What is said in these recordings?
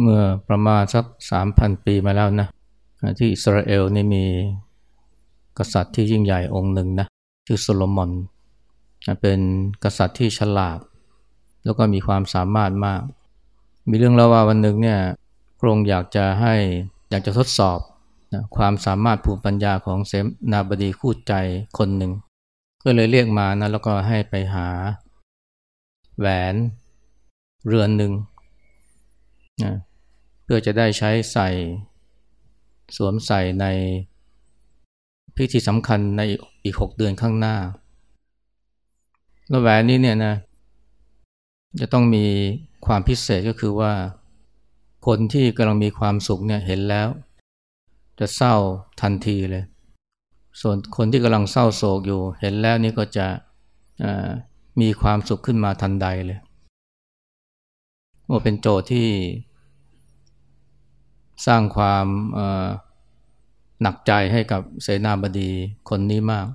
เมื่อประมาณสักสามพันปีมาแล้วนะ ที่อิสราเอลนี่มีกษัตริย์ที่ยิ่งใหญ่องค์หนึ่งนะชื่อโซโลมอน เป็นกษัตริย์ที่ฉลาด แล้วก็มีความสามารถมาก มีเรื่องเล่าว่าวันหนึ่งเนี่ยพระองค์อยากจะให้อยากจะทดสอบนะความสามารถภูมิปัญญาของเสนาบดีคู่ใจคนหนึ่ง ก็เลยเรียกมานะแล้วก็ให้ไปหา แหวนเรือนหนึ่งนะ พื่อจะได้ใช้ใส่สวมใส่ในพิธีสำคัญในอีกหกเดือนข้างหน้า แล้วแหวนนี้เนี่ยนะจะต้องมีความพิเศษก็คือว่า คนที่กำลังมีความสุขเนี่ยเห็นแล้ว จะเศร้าทันทีเลย ส่วนคนที่กำลังเศร้าโศกอยู่ เห็นแล้วนี่ก็จะมีความสุขขึ้นมาทันใดเลยว่าเป็นโจทย์ที่ สร้างความหนักใจให้กับเสนาบดีคนนี้มาก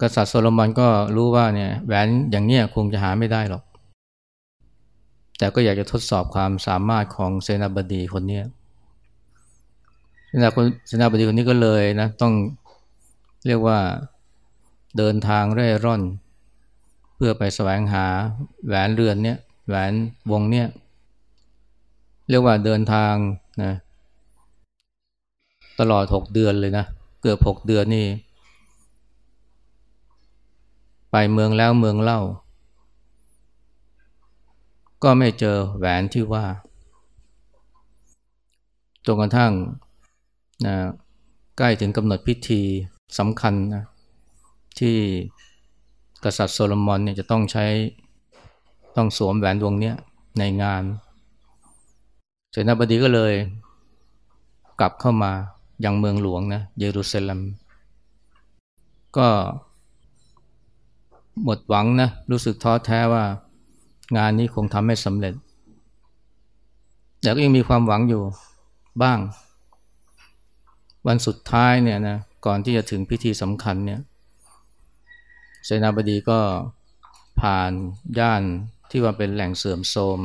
กษัตริย์โซโลมอนก็รู้ว่าเนี่ยแหวนอย่างเนี้ยคงจะหาไม่ได้หรอก แต่ก็อยากจะทดสอบความสามารถของเสนาบดีคนนี้เสนาเสนาบดีคนนี้ก็เลยนะต้องเรียกว่าเดินทางเร่ร่อน เพื่อไปแสวงหาแหวนเรือนเนี้ยแหวนวงเนี้ย เรียกว่าเดินทางนะตลอดหกเดือนเลยนะ เกือบหกเดือนนี่ ไปเมืองแล้วเมืองเล่า ก็ไม่เจอแหวนที่ว่าจนกระทั่งนะใกล้ถึงกำหนดพิธีสำคัญนะที่กษัตริย์โซโลมอนเนี่ยจะต้องใช้ต้องสวมแหวนวงนี้ในงาน เสนาบดีก็เลย กลับเข้ามายังเมืองหลวงนะเยรูซาเล็ม ก็หมดหวังนะรู้สึกท้อแท้ว่างานนี้คงทำไม่สำเร็จ แต่ก็ยังมีความหวังอยู่บ้าง วันสุดท้ายเนี่ยนะก่อนที่จะถึงพิธีสำคัญเนี่ยเสนาบดีก็ผ่านย่านที่ว่าเป็นแหล่งเสื่อมโทรม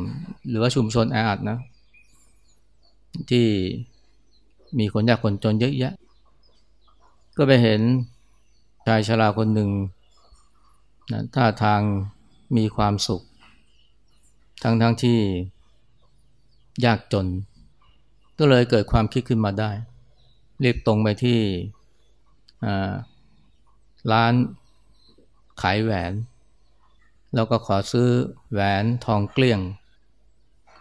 หรือว่าชุมชนแออัดนะ ที่มีคนยากคนจนเยอะแยะ ก็ไปเห็นชายชราคนหนึ่งนะท่าทางมีความสุข ทั้งทั้งที่ยากจน ก็เลยเกิดความคิดขึ้นมาได้รีบตรงไปที่ร้านขายแหวน แล้วก็ขอซื้อแหวนทองเกลี้ยง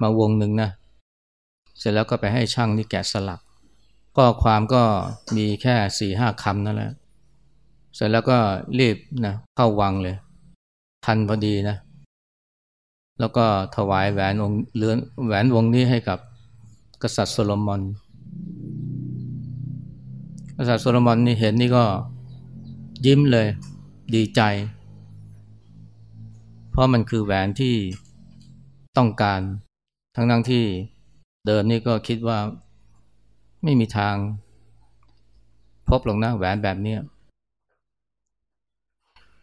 มาวงหนึ่งนะ เสร็จแล้วก็ไปให้ช่างนี่แกะสลัก ก็ความก็มีแค่สี่ห้าคำนั่นแหละ เสร็จแล้วก็รีบนะเข้าวังเลย ทันพอดีนะ แล้วก็ถวายแหวนองเลือนแหวนวงนี้ให้กับกษัตริย์โซโลมอน กษัตริย์โซโลมอนนี่เห็นนี่ก็ยิ้มเลยดีใจ เพราะมันคือแหวนที่ต้องการทั้งทั้งที่ เดิมนี่ก็คิดว่าไม่มีทางพบหรอกนะแหวนแบบนี้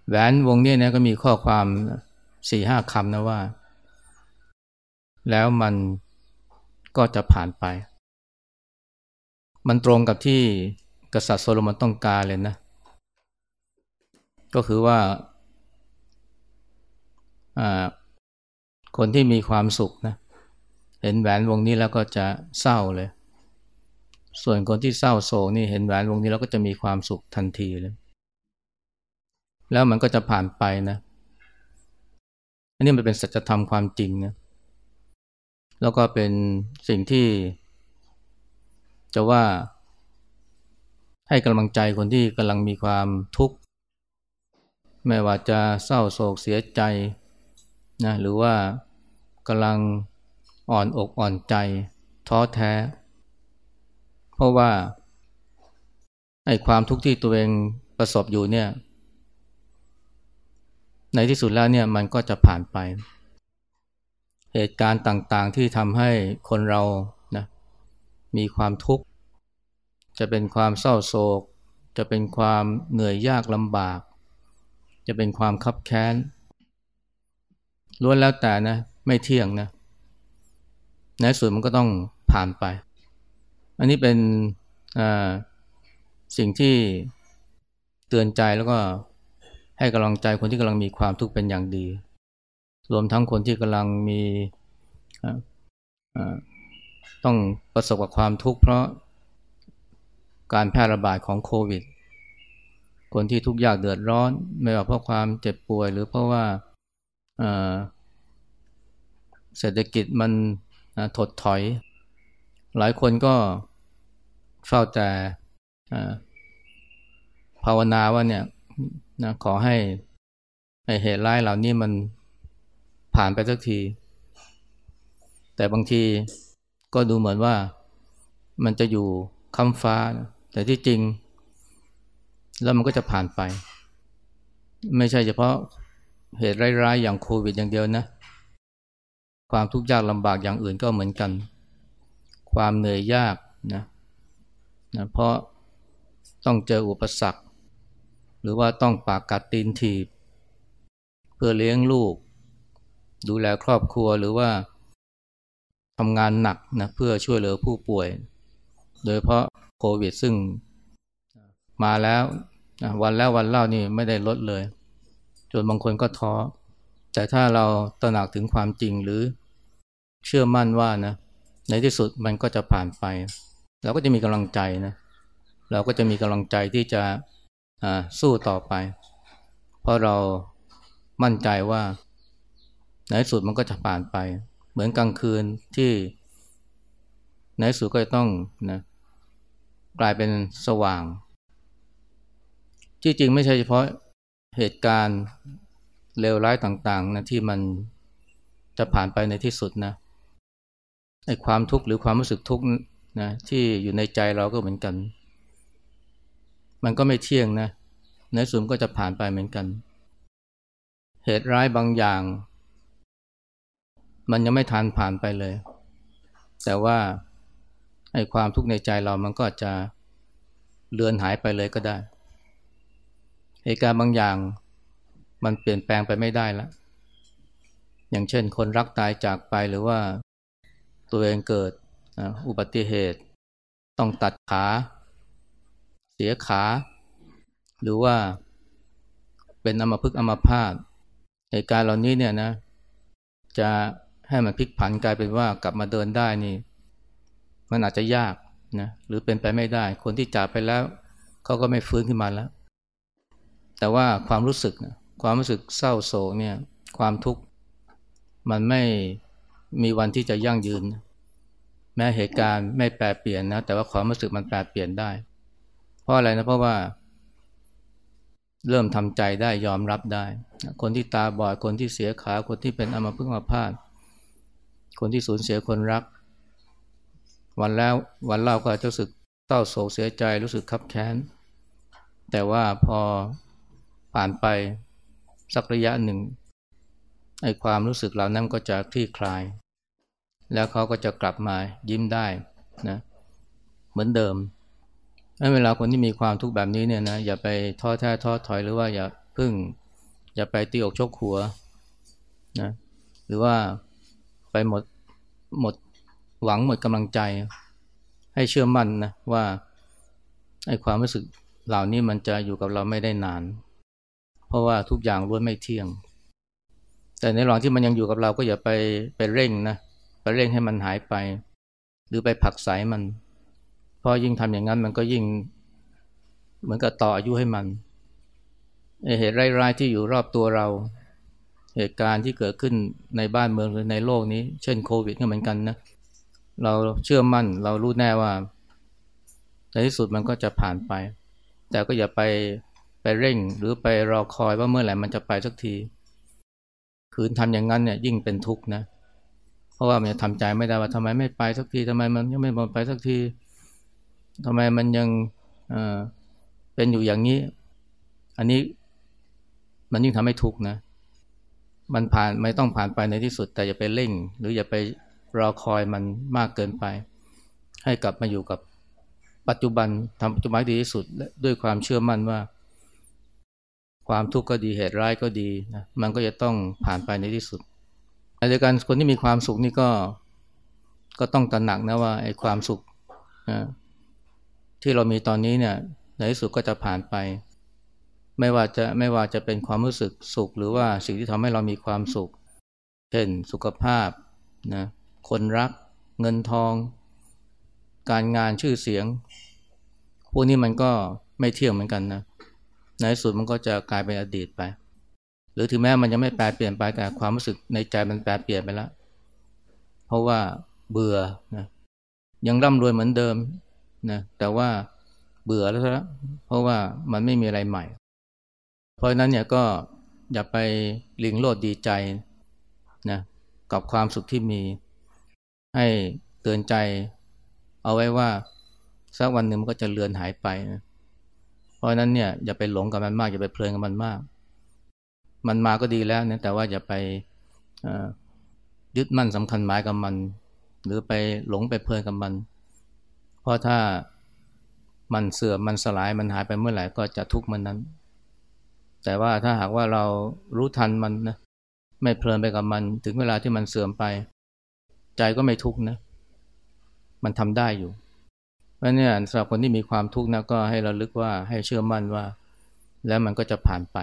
แหวนวงนี้นะก็มีข้อความสี่ห้าคำนะว่า แล้วมันก็จะผ่านไป มันตรงกับที่กษัตริย์โซโลมอนต้องการเลยนะ ก็คือว่า คนที่มีความสุขนะ เห็นแหวนวงนี้แล้วก็จะเศร้าเลย ส่วนคนที่เศร้าโศกนี่เห็นแหวนวงนี้แล้วก็จะมีความสุขทันทีเลย แล้วมันก็จะผ่านไปนะ อันนี้มันเป็นสัจธรรมความจริงนะแล้วก็เป็นสิ่งที่ จะว่าให้กำลังใจคนที่กำลังมีความทุกข์ไม่ว่าจะเศร้าโศกเสียใจนะหรือว่ากำลัง อ่อนอกอ่อนใจ ท้อแท้ เพราะว่าไอ้ความทุกข์ที่ตัวเองประสบอยู่เนี่ย ในที่สุดแล้วเนี่ยมันก็จะผ่านไป เหตุการณ์ต่างๆที่ทำให้คนเรานะมีความทุกข์ จะเป็นความเศร้าโศก จะเป็นความเหนื่อยยากลำบาก จะเป็นความคับแค้นล้วนแล้วแต่นะ ไม่เที่ยงนะ ในสุดมันก็ต้องผ่านไป อันนี้เป็นสิ่งที่เตือนใจแล้วก็ให้กำลังใจคนที่กำลังมีความทุกข์เป็นอย่างดี รวมทั้งคนที่กำลังมีต้องประสบกับความทุกข์เพราะการแพร่ระบาดของโควิด คนที่ทุกข์ยากเดือดร้อน ไม่ว่าเพราะความเจ็บป่วย หรือเพราะว่าเศรษฐกิจมัน ถดถอย หลายคนก็เฝ้าแต่ภาวนาว่าเนี่ยนะขอให้เหตุร้ายเหล่านี้มันผ่านไปสักที แต่บางทีก็ดูเหมือนว่ามันจะอยู่คำฟ้า แต่ที่จริง แล้วมันก็จะผ่านไป ไม่ใช่เฉพาะเหตุร้ายๆอย่างโควิดอย่างเดียวนะ ความทุกข์ยากลำบากอย่างอื่นก็เหมือนกัน ความเหนื่อยยากนะนะเพราะต้องเจออุปสรรค หรือว่าต้องปากกัดตีนถีบ เพื่อเลี้ยงลูก ดูแลครอบครัวหรือว่าทำงานหนักนะเพื่อช่วยเหลือผู้ป่วย โดยเพราะโควิดซึ่งมาแล้ววันแล้ววันเล่านี่ไม่ได้ลดเลย จนบางคนก็ท้อแต่ถ้าเราตระหนักถึงความจริงหรือ เชื่อมั่นว่านะในที่สุดมันก็จะผ่านไป เราก็จะมีกำลังใจนะเราก็จะมีกำลังใจที่จะสู้ต่อไป เพราะเรามั่นใจว่าในที่สุดมันก็จะผ่านไป เหมือนกลางคืนที่ในที่สุดก็จะต้องนะกลายเป็นสว่าง ที่จริงไม่ใช่เฉพาะเหตุการณ์เลวร้ายต่างๆนะที่มันจะผ่านไปในที่สุดนะ ไอ้ความทุกข์หรือความรู้สึกทุกข์นะที่อยู่ในใจเราก็เหมือนกัน มันก็ไม่เที่ยงนะในสุดก็จะผ่านไปเหมือนกัน เหตุร้ายบางอย่าง มันยังไม่ทันผ่านไปเลย แต่ว่าไอ้ความทุกข์ในใจเรามันก็จะเลือนหายไปเลยก็ได้เหตุการณ์บางอย่างมันเปลี่ยนแปลงไปไม่ได้ล้วอย่างเช่น คนรักตายจากไปหรือว่า ตัวเองเกิดอุบัติเหตุ ต้องตัดขา เสียขา หรือว่าเป็นอัมพฤกอมพาตเหตุการณ์เหล่านี้เนี่ยนะ จะให้มันพลิกผันกลายเป็นว่ากลับมาเดินได้นี่ มันอาจจะยากนะหรือเป็นไปไม่ได้ คนที่จากไปแล้วเขาก็ไม่ฟื้นขึ้นมาแล้ว แต่ว่าความรู้สึกนะความรู้สึกเศร้าโศกเนี่ย ความทุกข์มันไม่ มีวันที่จะยั่งยืน แม้เหตุการณ์ไม่แปรเปลี่ยนนะ แต่ว่าความรู้สึกมันแปรเปลี่ยนได้ เพราะอะไรนะเพราะว่า เริ่มทำใจได้ยอมรับได้ คนที่ตาบอดคนที่เสียขาคนที่เป็นอัมพฤกษ์อัมพาตคนที่สูญเสียคนรัก วันแล้ววันเล่าก็จะรู้สึกเศร้าโศกเสียใจรู้สึกคับแค้น แต่ว่าพอผ่านไปสักระยะหนึ่งไอ้ความรู้สึกเหล่านั้นก็จะคลี่คลาย แล้วเขาก็จะกลับมายิ้มได้นะเหมือนเดิมเวลาคนที่มีความทุกข์แบบนี้เนี่ยนะอย่าไปท้อแท้ท้อถอยหรือว่าอย่าพึ่ง อย่าไปตีอกชกหัวนะหรือว่าไปหมดหมดหวังหมดกำลังใจ ให้เชื่อมั่นนะว่าไอ้ความรู้สึกเหล่านี้มันจะอยู่กับเราไม่ได้นาน เพราะว่าทุกอย่างล้วนไม่เที่ยง แต่ในระหว่างที่มันยังอยู่กับเราก็อย่าไปไปเร่งนะ ไปเร่งให้มันหายไป หรือไปผักสายมัน เพราะยิ่งทำอย่างนั้นมันก็ยิ่งเหมือนกับต่ออายุให้มัน เหตุร้ายๆที่อยู่รอบตัวเรา เหตุการณ์ที่เกิดขึ้นในบ้านเมืองหรือในโลกนี้ เช่นโควิดก็เหมือนกันนะ เราเชื่อมั่นเรารู้แน่ว่า ในที่สุดมันก็จะผ่านไป แต่ก็อย่าไปไปเร่งหรือไปรอคอยว่าเมื่อไหร่มันจะไปสักที คืนทำอย่างนั้นเนี่ยยิ่งเป็นทุกข์นะเราะว่ามันจะทำใจไม่ได้ว่าทำไมไม่ไปสักทีทำไมมันยังไม่มไปสักทีทำไมมันยังเป็นอยู่อย่างนี้ อันนี้มันยิ่งทำให้ทุกข์นะ มันผ่านไม่ต้องผ่านไปในที่สุด แต่อย่าไปเร่ง หรืออย่าไปรอคอยมันมากเกินไป ให้กลับมาอยู่กับปัจจุบันทำปัจจุบันดีที่สุดด้วยความเชื่อมั่นว่า ความทุกข์ก็ดีเหตุร้ายก็ดีนะมันก็จะต้องผ่านไปในที่สุด เดียวกันคนที่มีความสุขนี่ก็ก็ต้องตระหนักนะว่าไอ้ความสุขนะที่เรามีตอนนี้เนี่ยในที่สุดก็จะผ่านไป ไม่ว่าจะไม่ว่าจะเป็นความรู้สึกสุข หรือว่าสิ่งที่ทำให้เรามีความสุข เช่นสุขภาพนะคนรัก เงินทอง การงานชื่อเสียง พวกนี้มันก็ไม่เที่ยงเหมือนกันนะในที่สุดมันก็จะกลายเป็นอดีตไป หรือถึงแม้มันยังไม่แปลเปลี่ยนไปแต่ความรู้สึกในใจมันแปลเปลี่ยนไปแล้ว เพราะว่าเบื่อนะยังร่ำรวยเหมือนเดิมนะแต่ว่าเบื่อแล้วละเพราะว่ามันไม่มีอะไรใหม่ เพราะนั้นเนี่ยก็อย่าไปลิงโลดดีใจนะกับความสุขที่มี ให้เตือนใจ เอาไว้ว่าสักวันหนึ่งมันก็จะเลือนหายไปนะเพราะนั้นเนี่ยอย่าไปหลงกับมันมากอย่าไปเพลินกับมันมาก มันมาก็ดีแล้วนะแต่ว่าอย่าไปยึดมั่นสำคัญหมายกับมัน หรือไปหลงไปเพลินกับมัน เพราะถ้ามันเสื่อมมันสลายมันหายไปเมื่อไหร่ก็จะทุกข์มันนั้น แต่ว่าถ้าหากว่าเรารู้ทันมันนะไม่เพลินไปกับมัน ถึงเวลาที่มันเสื่อมไป ใจก็ไม่ทุกข์นะมันทำได้อยู่เพราะนี่สำหรับคนที่มีความทุกข์นะก็ให้เราลึกว่าให้เชื่อมั่นว่า แล้วมันก็จะผ่านไป